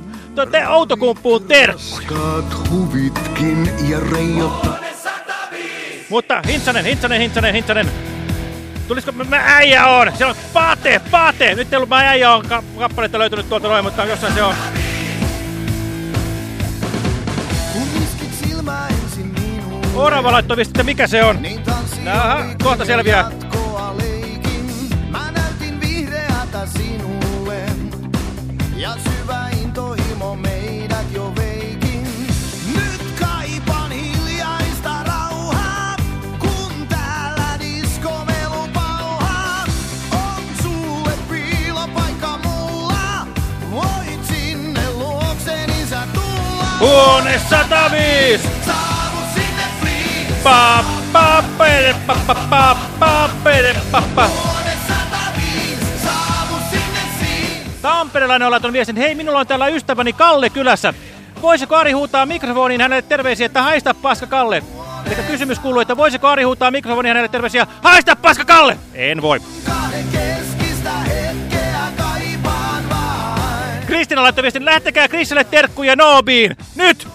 [SPEAKER 2] te Outokumpuun terkkuja.
[SPEAKER 27] Huvitkin ja reijot.
[SPEAKER 2] Mutta Hintsanen, Hintsanen, Hintsanen, Hintsanen. Tulisiko mä, äijä on? Se on Pate, Pate. Nyt ei ollut mä äijä on ka kappaletta löytynyt tuolta noin, mutta jossain se on. Orava laittoi viesti, että mikä se on. Jaha, kohta selviää.
[SPEAKER 7] Ja syvä intohimo meidät jo veikin. Nyt kaipaan hiljaista rauhaa, kun täällä diskomelu pauhaa. On sulle piilopaikka mulla, voit sinne luokseni sä tulla.
[SPEAKER 2] Huone 105!
[SPEAKER 7] Saavu sinne please.
[SPEAKER 2] Pa, pa, pere, pa, pa, pa, pa, pere, pa, pa. Tamperelainen on laittanut viestin, hei minulla on täällä ystäväni Kalle kylässä. Voisiko Ari huutaa mikrofoniin hänelle terveisiä, että haista paska Kalle? Eli kysymys kuuluu, että voisiko Ari huutaa mikrofoniin hänelle terveisiä, haista paska Kalle? En voi. Kristina laittoi viestin, lähettäkää Krisselle terkkuja Noobiin. Nyt!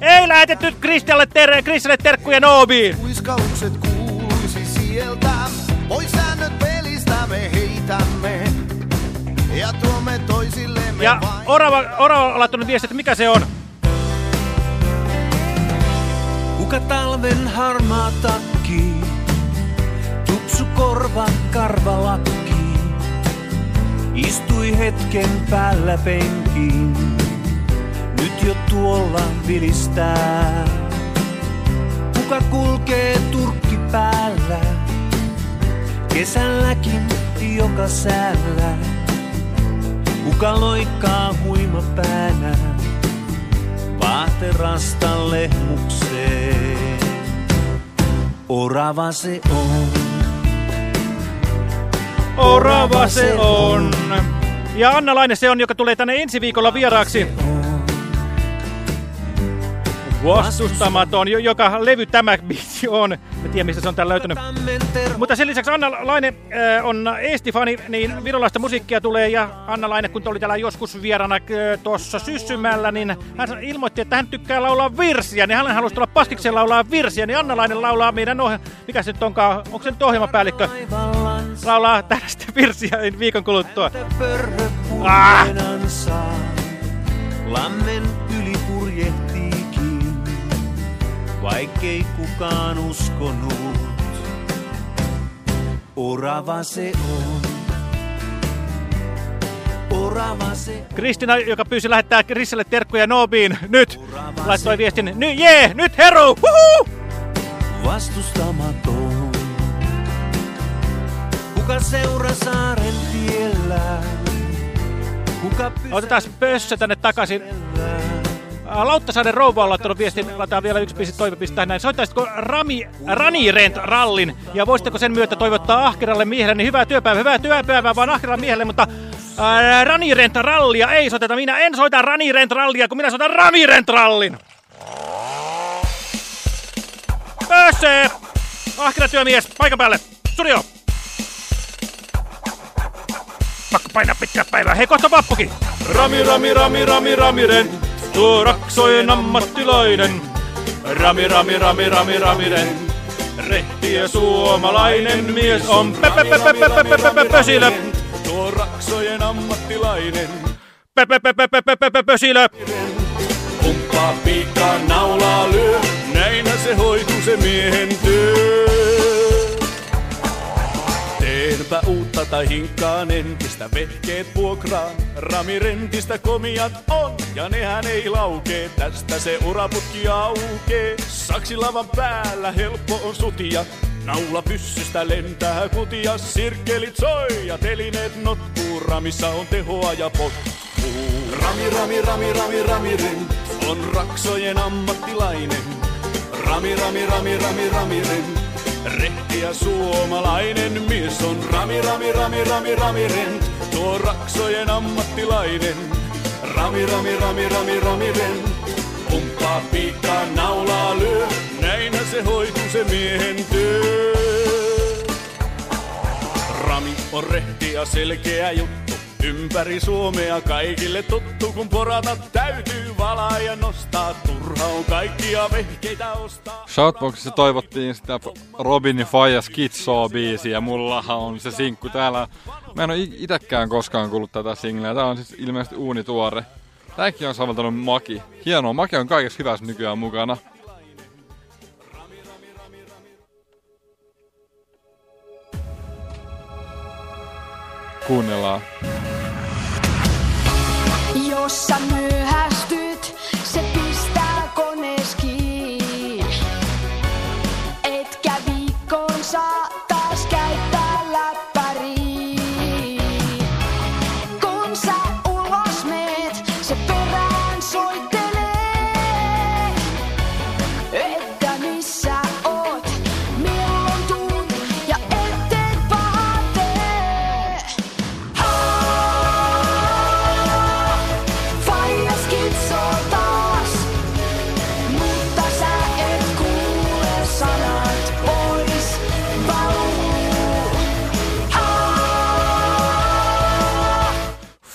[SPEAKER 2] Ei lähetetty Kristialle ter terkkuja Noobiin.
[SPEAKER 7] kuiskaukset kuuluisi sieltä. Pois säännöt pelistä me heitämme ja tuomme toisillemme
[SPEAKER 2] Ja. Orava, Orava on laittanut viestin, että mikä se on.
[SPEAKER 28] Kuka talven harmaa takki, tupsu korva karvalakki, istui hetken päällä penkiin, nyt jo tuolla vilistää. Kuka kulkee turkki päällä, kesälläkin joka säällä, kuka loikkaa huima päänä vaaterasta lehmukseen. Orava se on.
[SPEAKER 2] Orava se on. Ja Anna Laine se on, joka tulee tänne ensi viikolla vieraaksi. Vastustamaton, jo- joka levy tämä biisi on. Mä tiedän, mistä se on täällä löytynyt. Mutta sen lisäksi Anna Laine äh, on Eesti-fani, niin virolaista musiikkia tulee. Ja Anna Laine, kun oli täällä joskus vierana äh, tuossa syssymällä, niin hän ilmoitti, että hän tykkää laulaa virsiä. Niin hän halusi tulla pastikseen laulaa virsiä. Niin Anna Laine laulaa meidän ohjelma... Mikä se nyt onkaan? Onko se nyt ohjelmapäällikkö? Laulaa tästä virsiä viikon kuluttua. Ah!
[SPEAKER 29] Lammen vaikkei kukaan uskonut. Orava se on. Orava se
[SPEAKER 2] Kristina, joka pyysi lähettää Krisselle terkkuja Noobiin. Nyt! Laittoi viestin. Nyt, jee! Nyt heru! Huhu!
[SPEAKER 29] vastustamaton. Kuka seura saaren tiellä? Kuka
[SPEAKER 2] Otetaan pössö tänne takaisin. Ää, Lauttasaaren rouva on laittanut viestin, laitetaan vielä yksi biisi toivebiisi tähän näin. Soittaisitko Rami, Rani Rent rallin ja voisitteko sen myötä toivottaa ahkeralle miehelle niin hyvää työpäivää, hyvää työpäivää vaan ahkeralle miehelle, mutta ää, Rani Rent rallia ei soiteta. Minä en soita Rani Rent rallia, kun minä soitan Rami Rent rallin. Pössö! Ahkera työmies, paikan päälle. Studio! Pakko painaa pitkää päivää. Hei, kohta vappukin. Rami, rami, rami, rami, ramiren, tuo raksojen ammattilainen. Rami, rami, rami, rami, raminen. Rehti ja suomalainen mies on
[SPEAKER 29] pepe, raksojen naulaa se hoituu se miehen. Teenpä uutta tai hinkkaan entistä, vehkeet vuokraan. Ramirentistä komiat on, ja nehän ei laukee, tästä se uraputki aukee. Saksilavan päällä helppo on sutia, naula pyssystä lentää kutia. Sirkkelit soi ja telineet notkuu, ramissa on tehoa ja potkuu. Rami, rami, rami, rami, rami, rent on raksojen ammattilainen. Rami, rami, rami, rami, rami, rent. Rehti ja suomalainen mies on Rami, Rami, Rami, Rami, Rami, Rent. Tuo raksojen ammattilainen. Rami, Rami, Rami, Rami, Rami, Rent. Pumppaa piikkaa, naulaa lyö. Näinhän se hoituu se miehen työ. Rami on rehti ja selkeä juttu. Ympäri Suomea kaikille tuttu, kun porata täytyy valaa ja nostaa. Turha on kaikkia vehkeitä ostaa.
[SPEAKER 1] Shoutboxissa toivottiin sitä Robin ja Faija Skitsoa biisiä. Mullahan on se sinkku täällä. Mä en i- itekään koskaan kuullut tätä singleä. Tää on siis ilmeisesti uunituore. Tääkin on soveltanut Maki. Hienoa, Maki on kaikessa hyvässä nykyään mukana. Kuunnellaan
[SPEAKER 30] jossa myöhästyt.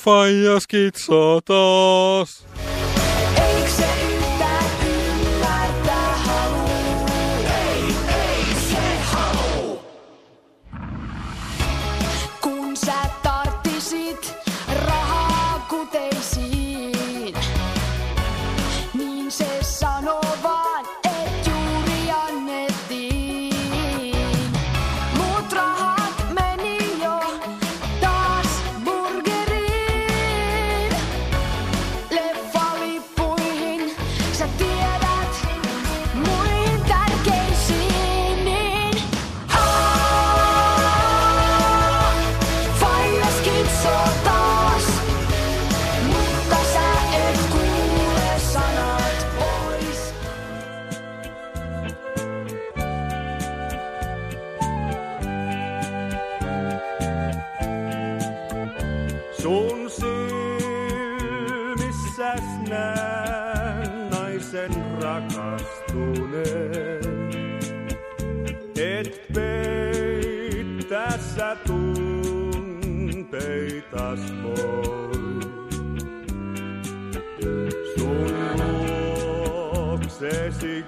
[SPEAKER 30] Faija skitsoo taas.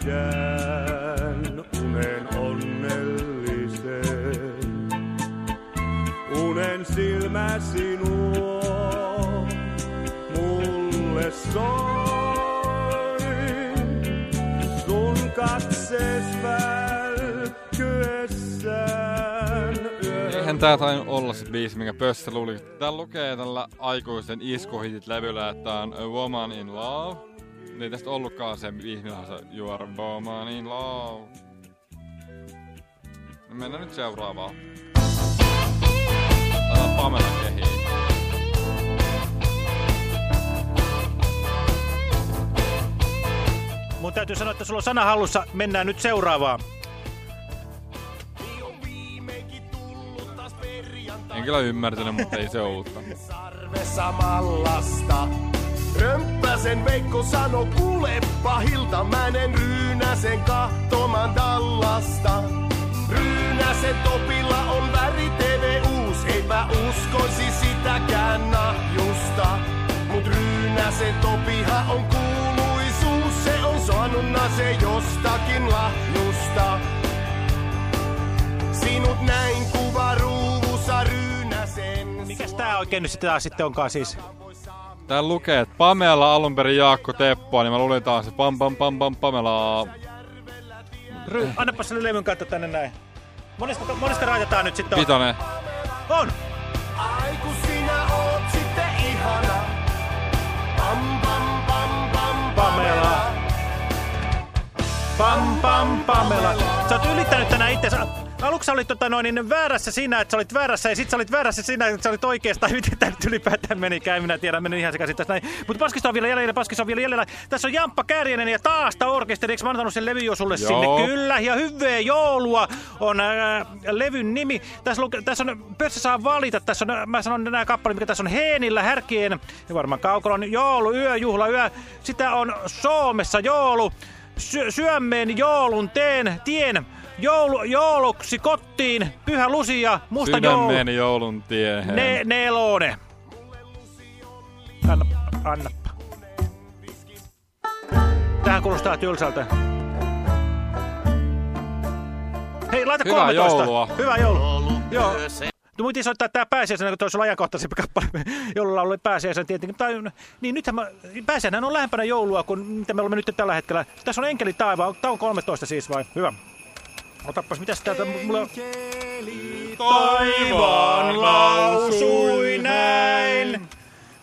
[SPEAKER 27] Jään unen onnellisen. Unen silmäsi nuo mulle soi. Sun katsees välkyessään
[SPEAKER 1] Eihän tää tainnut olla se biisi, minkä Pössä luuli. Täällä lukee tällä aikuisten iskuhitit levyllä, että on A Woman in Love. Niin ei tästä ollutkaan se biisi, millä on se You are a woman in love. No mennään nyt seuraavaan. Täällä on Pamela kehiin.
[SPEAKER 2] Mun täytyy sanoa, että sulla on sana hallussa. Mennään nyt seuraavaan.
[SPEAKER 1] En kyllä ymmärtänyt, mutta ei se uutta.
[SPEAKER 27] sarvessa mallasta. Römppäsen Veikko sano, kuule pahilta, mä en ryynäsen kahtoman Dallasta. Ryynäsen topilla on väri TV uus, eipä uskoisi sitäkään nahjusta. Mut Ryynäsen topiha on kuuluisuus, se on saanut se jostakin lahjusta. Sinut näin kuva ruuvussa Ryynäsen
[SPEAKER 2] Mikäs tää oikein nyt taas sitten onkaan siis?
[SPEAKER 1] Täällä lukee, että Pamela alun perin Jaakko Teppoa, niin mä luulin taas, että pam pam pam pam Pamela.
[SPEAKER 2] Ry, annapa sille levyn katto tänne näin. Monesta, monesta raitetaan nyt sitten on?
[SPEAKER 1] Vitonen.
[SPEAKER 2] On!
[SPEAKER 27] Ai kun sinä oot sitten ihana. Pam pam pam pam
[SPEAKER 2] Pamela. Pam pam Pamela. Sä oot ylittänyt tänään itsensä. Aluksi olit tota, noin, niin väärässä sinä, että sä olit väärässä, ja sit sä olit väärässä sinä, että sä olit oikeasta. Miten tää nyt ylipäätään meni, käy minä tiedän, meni ihan sekaisin tästä näin. Mutta paskista on vielä jäljellä, paskista on vielä jäljellä. Tässä on Jamppa Kärjenen ja taasta orkesteri, eikö mä antanut sen levy jo sulle
[SPEAKER 1] Joo.
[SPEAKER 2] sinne? Kyllä, ja hyvää joulua on ää, levyn nimi. Tässä, luke, tässä on, pössä saa valita, tässä on, mä sanon nämä kappalit, mikä tässä on Heenillä, Härkien, ja varmaan Kaukolon joulu, yö, juhla, yö. Sitä on Suomessa joulu. Sy syömmeen joulun teen, tien, joulu, jouluksi kottiin, pyhä lusia, musta joulu.
[SPEAKER 1] Sydämeen joulun tiehen.
[SPEAKER 2] Ne, nelone. Anna, annappa. Tähän kuulostaa tylsältä. Hei, laita
[SPEAKER 1] Hyvää
[SPEAKER 2] 13.
[SPEAKER 1] joulua.
[SPEAKER 2] Hyvää joulua. Joo. No muitin soittaa tää pääsiäisenä, kun olla ajankohtaisempi kappale, jolla oli pääsiäisen tietenkin. Tai, niin nythän mä, pääsiäinen on lähempänä joulua kuin mitä me olemme nyt tällä hetkellä. Tässä on Enkeli taivaan. Tää on 13 siis vai? Hyvä. Otappas, mitäs täältä mulla on? Taivaan lausui näin.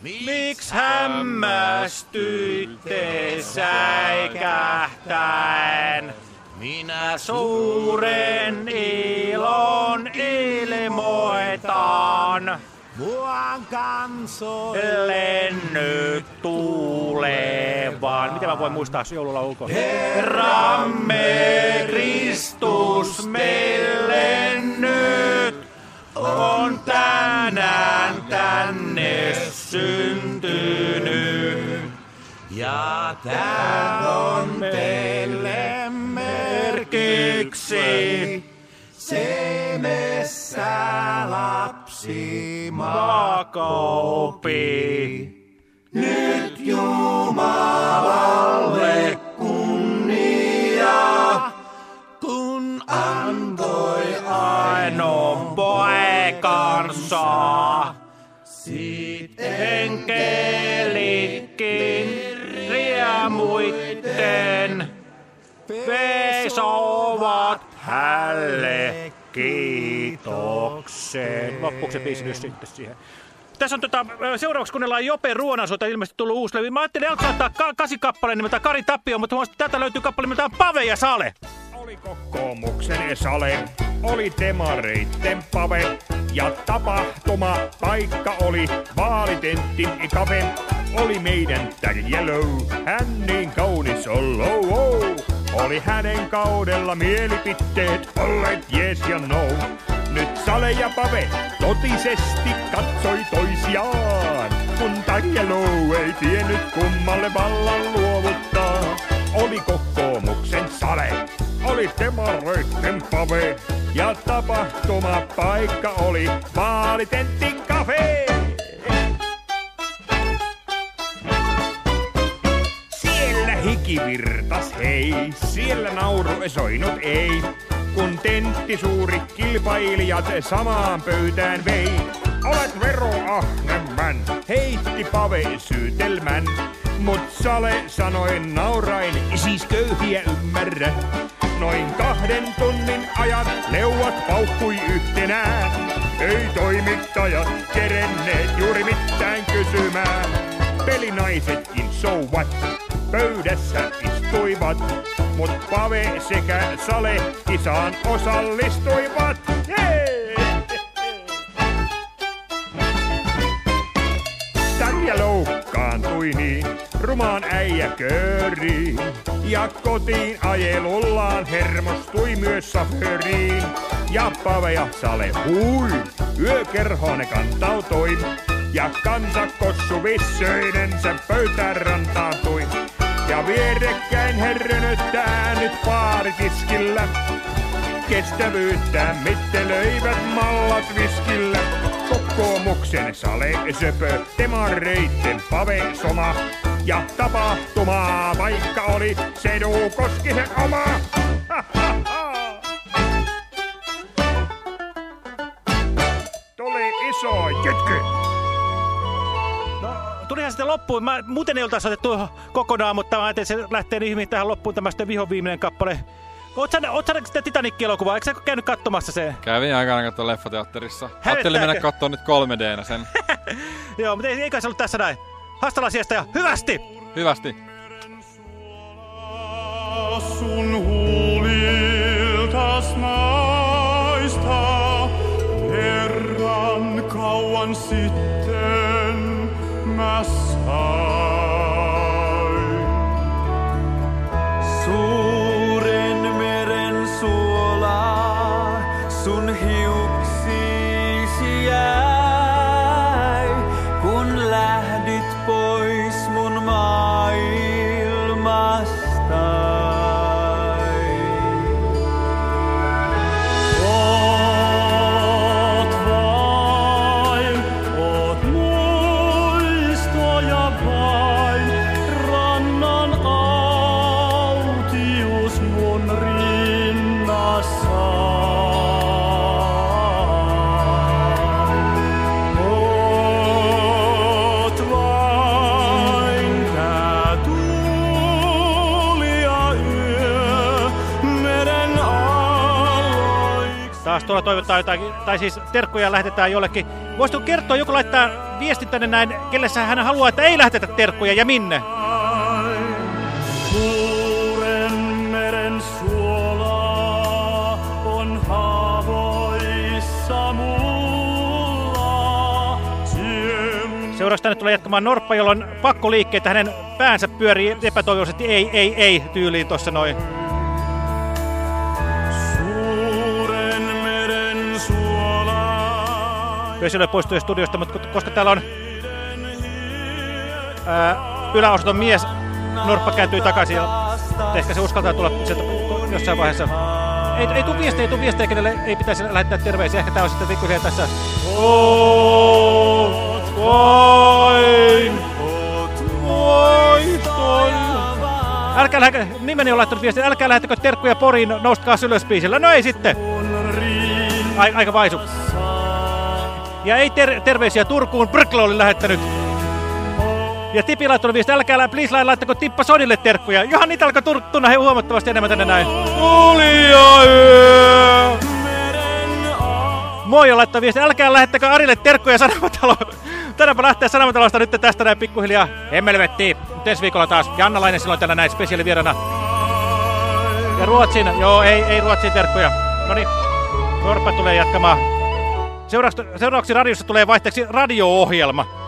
[SPEAKER 2] Miks hämmästyitte säikähtäen? Minä suuren ilon ilmoitan. Muan kansoille nyt tulevan. Miten mä voin muistaa joululla ulkoa? Herramme Kristus meille nyt on tänään tänne syntynyt. Ja tää on teille merkiksi semessä lapsi makoupi. Nyt Jumalalle kiitoksen. Loppuuko se biisi nyt sitten siihen? Tässä on tota, seuraavaksi kuunnellaan Jope Ruonansuota ilmeisesti tullut uusi levy. Mä ajattelin alkaa ottaa ka kasi kappaleen nimeltä Kari Tappio, mutta että täältä löytyy kappale nimeltä Pave ja Sale.
[SPEAKER 31] Oli kokoomuksen sale, oli demareitten pave ja tapahtuma paikka oli vaalitentti kafe. Oli meidän tag yellow, hän niin kaunis on. Oli hänen kaudella mielipiteet olleet yes ja no. Nyt Sale ja Pave totisesti katsoi toisiaan, kun Tarjelu ei tiennyt kummalle vallan luovuttaa. Oli kokoomuksen Sale, oli demareitten Pave, ja tapahtuma paikka oli vaalitentti kafe. Siellä hikivirtas hei, siellä nauru soinut ei. Kun tentti suuri kilpailijat samaan pöytään vei. Olet veroahnemän, heitti Pave syytelmän. Mut Sale sanoi naurain, siis köyhiä ymmärrä. Noin kahden tunnin ajan leuat paukkui yhtenään. Ei toimittajat kerenneet juuri mitään kysymään. Pelinaisetkin souvat pöydässä istuivat. Mut Pave sekä Sale kisaan osallistuivat. Jee! Loukkaantui niin, rumaan äijä kööriin. Ja kotiin ajelullaan hermostui myös saföriin. Ja Pave ja Sale hui, yökerhoon kantautui. Ja kansa kossu vissöidensä pöytään rantaantui. Ja vierekkäin herrönöttää nyt baaritiskillä. Kestävyyttään mittelöivät mallat viskillä. Kokoomuksen sale söpö, demareitten pave soma. Ja tapahtumaa vaikka oli Sedu Koskisen oma. Tuli iso jytky.
[SPEAKER 2] Tulihan sitten loppuun. Mä, muuten ei oltaisi otettu kokonaan, mutta mä ajattelin, että se lähtee niin hyvin tähän loppuun tämä sitten vihon viimeinen kappale. Oot sä, oot sä sitä Titanic-elokuvaa? Eikö sä käynyt katsomassa se?
[SPEAKER 1] Kävin aikanaan katsoa leffateatterissa. Ajattelin mennä katsoa nyt 3Dnä sen.
[SPEAKER 2] Joo, mutta ei, eikä se ollut tässä näin. Hastalaisiasta ja hyvästi!
[SPEAKER 1] Hyvästi.
[SPEAKER 29] sun huuliltas naista. Herran kauan sitten mä sain.
[SPEAKER 2] Taas tuolla toivottaa jotain, tai siis terkkuja lähetetään jollekin. Voisitko kertoa, joku laittaa viestin tänne näin, kelle sä hän haluaa, että ei lähetetä terkkuja ja minne?
[SPEAKER 29] Suuren meren suola on haavoissa mulla. Sielun
[SPEAKER 2] Seuraavaksi tänne tulee jatkamaan Norppa, jolla on pakko liikkeitä. Hänen päänsä pyörii epätoivoisesti ei, ei, ei tyyliin tuossa noin. Vesille poistui studiosta, mutta koska täällä on yläosaton mies, Norppa kääntyy takaisin ja ehkä se uskaltaa tulla sieltä jossain vaiheessa. Ei, ei tuu viestejä, ei tuu viestejä, kenelle ei pitäisi lähettää terveisiä. Ehkä tää on sitten pikkusen tässä. Oot vain, muiston. Älkää lähetä, nimeni on laittanut viestiä, älkää lähettäkö terkkuja Poriin, noustkaa ylös biisillä. No ei sitten. Ai, aika vaisu. Ja ei ter terveisiä Turkuun, Bryklo oli lähettänyt. Ja Tipi laittanut viestiä, älkää please lai- laittako Tippa Sodille terkkuja. Johan niitä alkaa tur- tunna he huomattavasti enemmän tänne näin. Tulia yö. Moi on laittanut viestiä, älkää lähettäkö Arille terkkuja Sanomatalo. Tänäpä lähtee Sanomatalosta nyt tästä näin pikkuhiljaa. Hemmelvettiin. Nyt ensi viikolla taas. Janna Lainen silloin täällä näin spesiaalivierana. Ja Ruotsin, joo ei, ei Ruotsin terkkuja. No niin, Norppa tulee jatkamaan. Seuraavaksi, seuraavaksi radiossa tulee vaihteeksi radio-ohjelma.